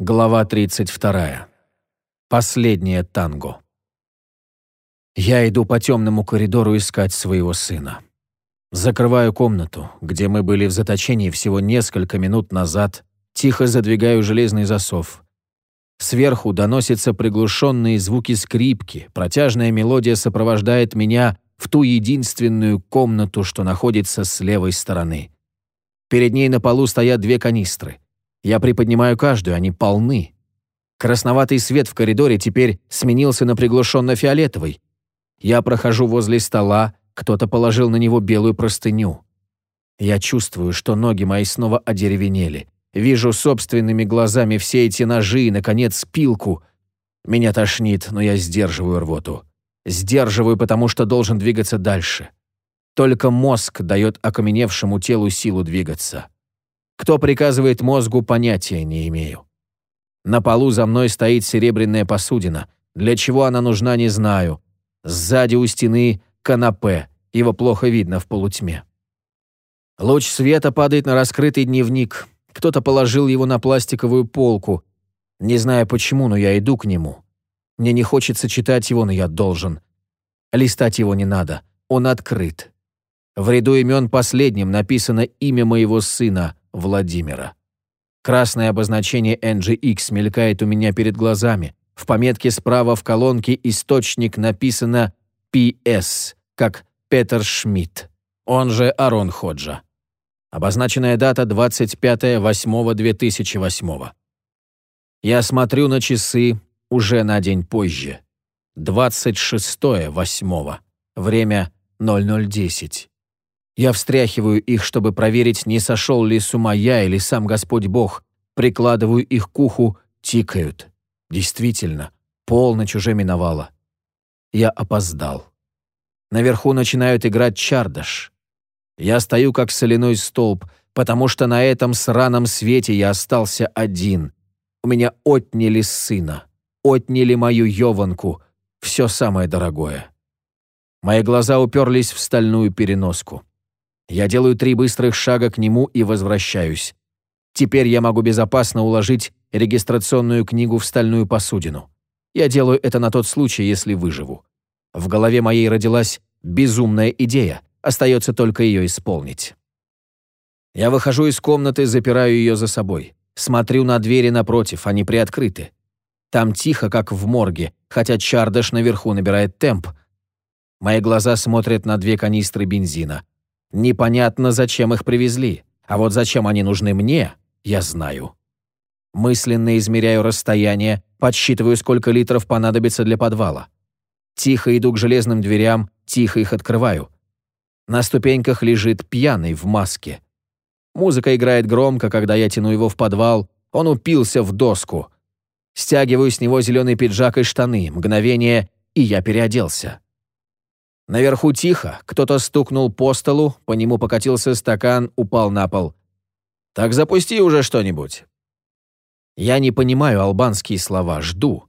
Глава 32. Последнее танго. Я иду по темному коридору искать своего сына. Закрываю комнату, где мы были в заточении всего несколько минут назад, тихо задвигаю железный засов. Сверху доносятся приглушенные звуки скрипки, протяжная мелодия сопровождает меня в ту единственную комнату, что находится с левой стороны. Перед ней на полу стоят две канистры. Я приподнимаю каждую, они полны. Красноватый свет в коридоре теперь сменился на приглушенно-фиолетовый. Я прохожу возле стола, кто-то положил на него белую простыню. Я чувствую, что ноги мои снова одеревенели. Вижу собственными глазами все эти ножи и, наконец, пилку. Меня тошнит, но я сдерживаю рвоту. Сдерживаю, потому что должен двигаться дальше. Только мозг дает окаменевшему телу силу двигаться. Кто приказывает мозгу, понятия не имею. На полу за мной стоит серебряная посудина. Для чего она нужна, не знаю. Сзади у стены канапе. Его плохо видно в полутьме. Луч света падает на раскрытый дневник. Кто-то положил его на пластиковую полку. Не знаю почему, но я иду к нему. Мне не хочется читать его, но я должен. Листать его не надо. Он открыт. В ряду имен последним написано имя моего сына, Владимира. Красное обозначение NGX мелькает у меня перед глазами. В пометке справа в колонке «Источник» написано «PS», как Петер Шмидт, он же Арон Ходжа. Обозначенная дата 25.08.2008. Я смотрю на часы уже на день позже. 26.08. Время 0010. Я встряхиваю их, чтобы проверить, не сошел ли с ума я или сам Господь Бог. Прикладываю их к уху, тикают. Действительно, полночь уже миновала. Я опоздал. Наверху начинают играть чардаш. Я стою как соляной столб, потому что на этом сраном свете я остался один. У меня отняли сына, отняли мою Йованку, все самое дорогое. Мои глаза уперлись в стальную переноску. Я делаю три быстрых шага к нему и возвращаюсь. Теперь я могу безопасно уложить регистрационную книгу в стальную посудину. Я делаю это на тот случай, если выживу. В голове моей родилась безумная идея, остается только ее исполнить. Я выхожу из комнаты, запираю ее за собой. Смотрю на двери напротив, они приоткрыты. Там тихо, как в морге, хотя чардаш наверху набирает темп. Мои глаза смотрят на две канистры бензина. Непонятно, зачем их привезли, а вот зачем они нужны мне, я знаю. Мысленно измеряю расстояние, подсчитываю, сколько литров понадобится для подвала. Тихо иду к железным дверям, тихо их открываю. На ступеньках лежит пьяный в маске. Музыка играет громко, когда я тяну его в подвал, он упился в доску. Стягиваю с него зеленый пиджак и штаны, мгновение, и я переоделся. Наверху тихо, кто-то стукнул по столу, по нему покатился стакан, упал на пол. «Так запусти уже что-нибудь». Я не понимаю албанские слова, жду.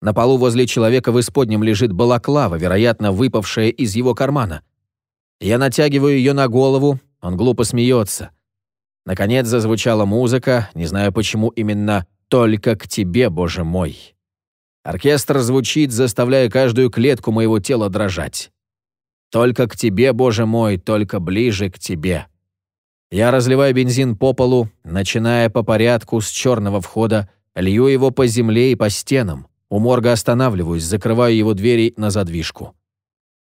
На полу возле человека в исподнем лежит балаклава, вероятно, выпавшая из его кармана. Я натягиваю ее на голову, он глупо смеется. Наконец зазвучала музыка, не знаю почему именно «Только к тебе, Боже мой». Оркестр звучит, заставляя каждую клетку моего тела дрожать. Только к тебе, Боже мой, только ближе к тебе. Я разливаю бензин по полу, начиная по порядку с черного входа, лью его по земле и по стенам. У морга останавливаюсь, закрываю его двери на задвижку.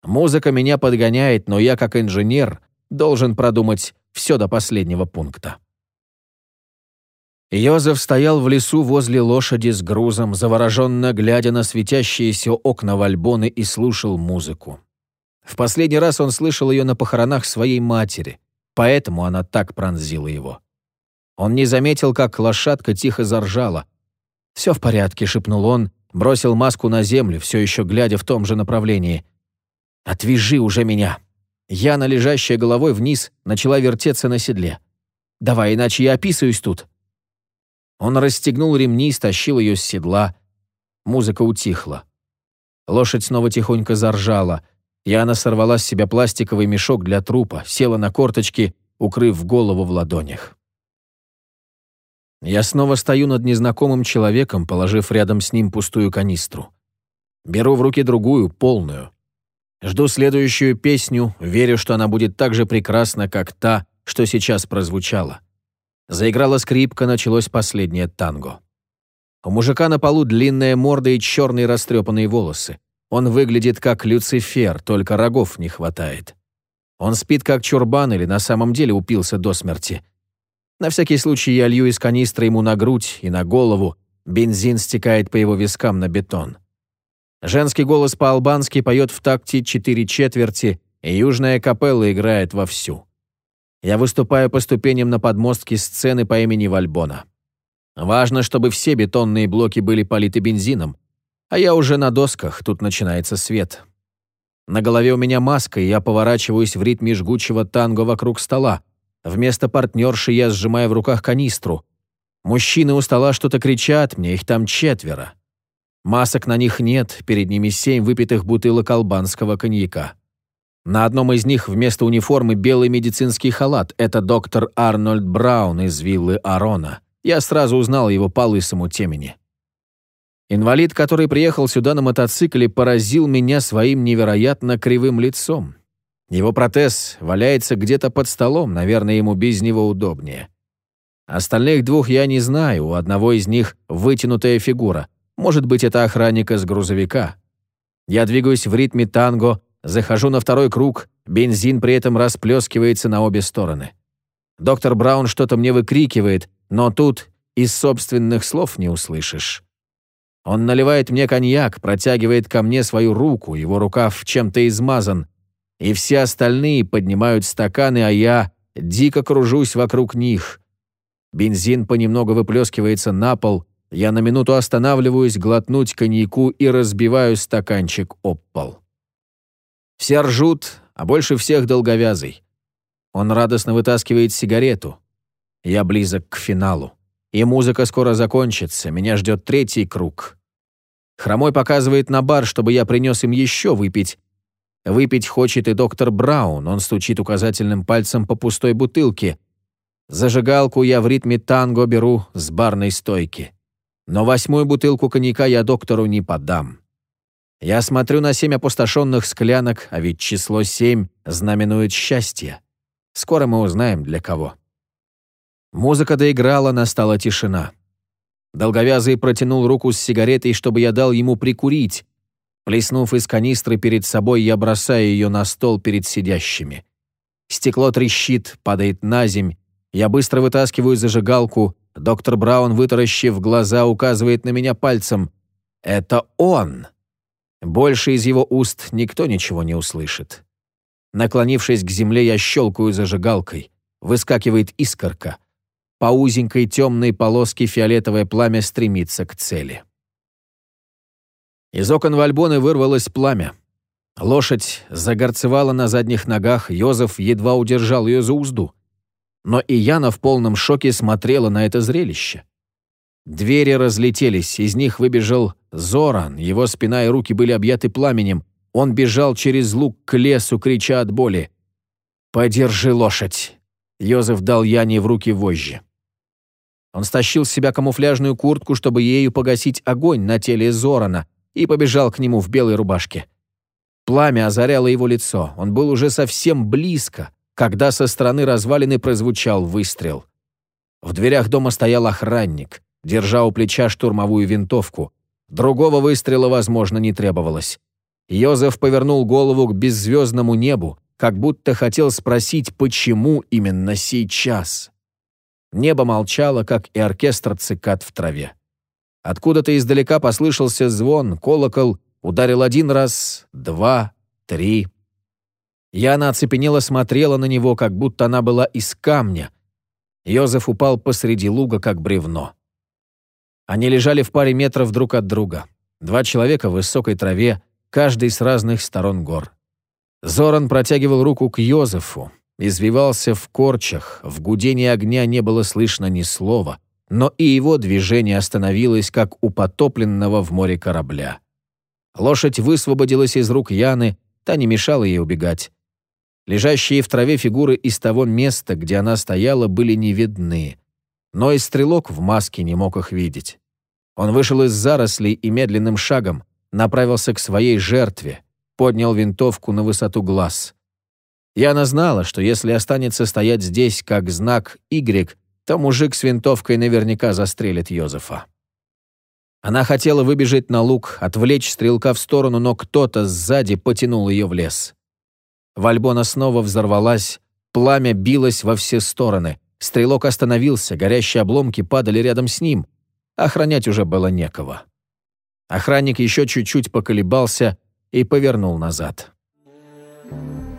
Музыка меня подгоняет, но я, как инженер, должен продумать все до последнего пункта. Йозеф стоял в лесу возле лошади с грузом, завороженно глядя на светящиеся окна Вальбоны и слушал музыку. В последний раз он слышал ее на похоронах своей матери, поэтому она так пронзила его. Он не заметил, как лошадка тихо заржала. «Все в порядке», — шепнул он, бросил маску на землю, все еще глядя в том же направлении. «Отвяжи уже меня!» Яна, лежащая головой вниз, начала вертеться на седле. «Давай, иначе я описываюсь тут». Он расстегнул ремни, стащил ее с седла. Музыка утихла. Лошадь снова тихонько заржала. Яна сорвала с себя пластиковый мешок для трупа, села на корточки, укрыв голову в ладонях. Я снова стою над незнакомым человеком, положив рядом с ним пустую канистру. Беру в руки другую, полную. Жду следующую песню, верю, что она будет так же прекрасна, как та, что сейчас прозвучала. Заиграла скрипка, началось последнее танго. У мужика на полу длинная морда и черные растрепанные волосы. Он выглядит как Люцифер, только рогов не хватает. Он спит как чурбан или на самом деле упился до смерти. На всякий случай я лью из канистры ему на грудь и на голову. Бензин стекает по его вискам на бетон. Женский голос по-албански поет в такте четыре четверти, и южная капелла играет вовсю. Я выступаю по ступеням на подмостке сцены по имени Вальбона. Важно, чтобы все бетонные блоки были политы бензином, а я уже на досках, тут начинается свет. На голове у меня маска, и я поворачиваюсь в ритме жгучего танго вокруг стола. Вместо партнерши я сжимаю в руках канистру. Мужчины у стола что-то кричат, мне их там четверо. Масок на них нет, перед ними семь выпитых бутылок албанского коньяка. На одном из них вместо униформы белый медицинский халат. Это доктор Арнольд Браун из виллы Арона. Я сразу узнал его по лысому темени. Инвалид, который приехал сюда на мотоцикле, поразил меня своим невероятно кривым лицом. Его протез валяется где-то под столом, наверное, ему без него удобнее. Остальных двух я не знаю, у одного из них вытянутая фигура. Может быть, это охранник из грузовика. Я двигаюсь в ритме танго, захожу на второй круг, бензин при этом расплескивается на обе стороны. Доктор Браун что-то мне выкрикивает, но тут из собственных слов не услышишь. Он наливает мне коньяк, протягивает ко мне свою руку, его рукав чем-то измазан, и все остальные поднимают стаканы, а я дико кружусь вокруг них. Бензин понемногу выплескивается на пол, я на минуту останавливаюсь глотнуть коньяку и разбиваю стаканчик об пол. Все ржут, а больше всех долговязый. Он радостно вытаскивает сигарету. Я близок к финалу. И музыка скоро закончится, меня ждет третий круг. Хромой показывает на бар, чтобы я принес им еще выпить. Выпить хочет и доктор Браун, он стучит указательным пальцем по пустой бутылке. Зажигалку я в ритме танго беру с барной стойки. Но восьмую бутылку коньяка я доктору не подам. Я смотрю на семь опустошенных склянок, а ведь число семь знаменует счастье. Скоро мы узнаем, для кого. Музыка доиграла, настала тишина. Долговязый протянул руку с сигаретой, чтобы я дал ему прикурить. Плеснув из канистры перед собой, я бросаю ее на стол перед сидящими. Стекло трещит, падает на земь. Я быстро вытаскиваю зажигалку. Доктор Браун, вытаращив глаза, указывает на меня пальцем. «Это он!» Больше из его уст никто ничего не услышит. Наклонившись к земле, я щелкаю зажигалкой. Выскакивает искорка. По узенькой темной полоске фиолетовое пламя стремится к цели. Из окон Вальбоны вырвалось пламя. Лошадь загорцевала на задних ногах, Йозеф едва удержал ее за узду. Но и Яна в полном шоке смотрела на это зрелище. Двери разлетелись, из них выбежал Зоран, его спина и руки были объяты пламенем. Он бежал через луг к лесу, крича от боли. «Подержи лошадь!» Йозеф дал Яне в руки вожжи. Он стащил с себя камуфляжную куртку, чтобы ею погасить огонь на теле Зорана, и побежал к нему в белой рубашке. Пламя озаряло его лицо. Он был уже совсем близко, когда со стороны развалины прозвучал выстрел. В дверях дома стоял охранник, держа у плеча штурмовую винтовку. Другого выстрела, возможно, не требовалось. Йозеф повернул голову к беззвездному небу, как будто хотел спросить, почему именно сейчас. Небо молчало, как и оркестр цикад в траве. Откуда-то издалека послышался звон, колокол ударил один раз, два, три. Яна оцепенела смотрела на него, как будто она была из камня. Йозеф упал посреди луга, как бревно. Они лежали в паре метров друг от друга. Два человека в высокой траве, каждый с разных сторон гор. Зоран протягивал руку к Йозефу, извивался в корчах, в гудении огня не было слышно ни слова, но и его движение остановилось, как у потопленного в море корабля. Лошадь высвободилась из рук Яны, та не мешала ей убегать. Лежащие в траве фигуры из того места, где она стояла, были не видны. Но и стрелок в маске не мог их видеть. Он вышел из зарослей и медленным шагом направился к своей жертве, поднял винтовку на высоту глаз. Яна знала, что если останется стоять здесь как знак Y, то мужик с винтовкой наверняка застрелит Йозефа. Она хотела выбежать на луг, отвлечь стрелка в сторону, но кто-то сзади потянул ее в лес. Вальбона снова взорвалась, пламя билось во все стороны. Стрелок остановился, горящие обломки падали рядом с ним. Охранять уже было некого. Охранник еще чуть-чуть поколебался и повернул назад. Thank you.